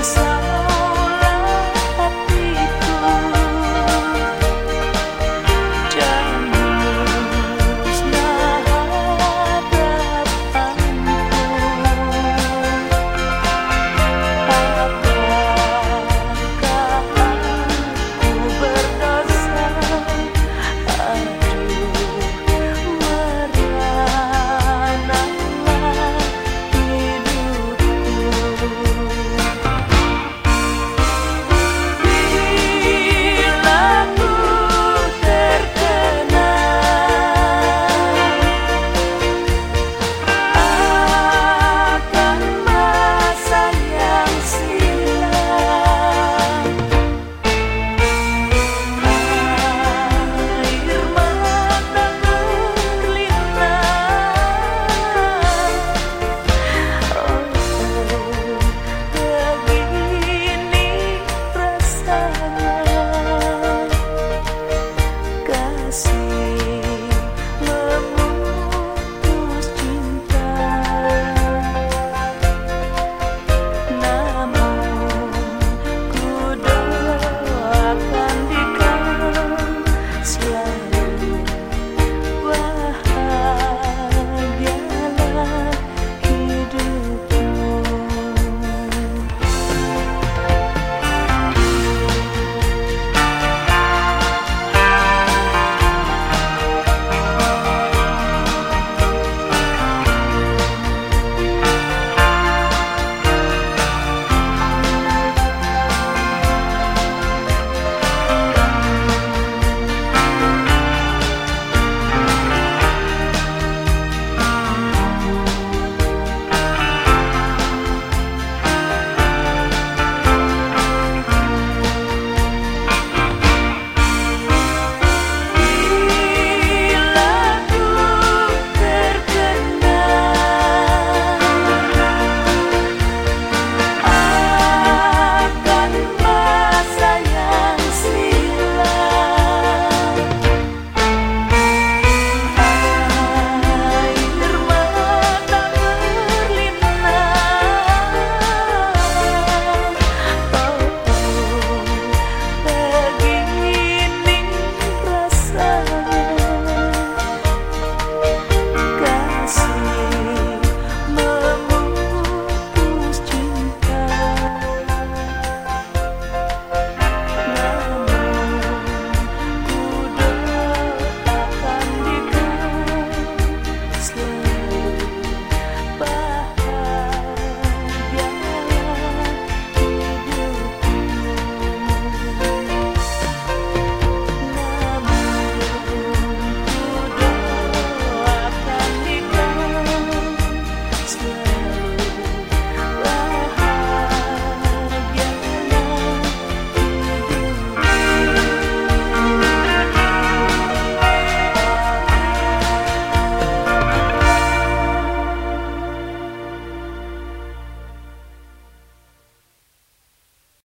myself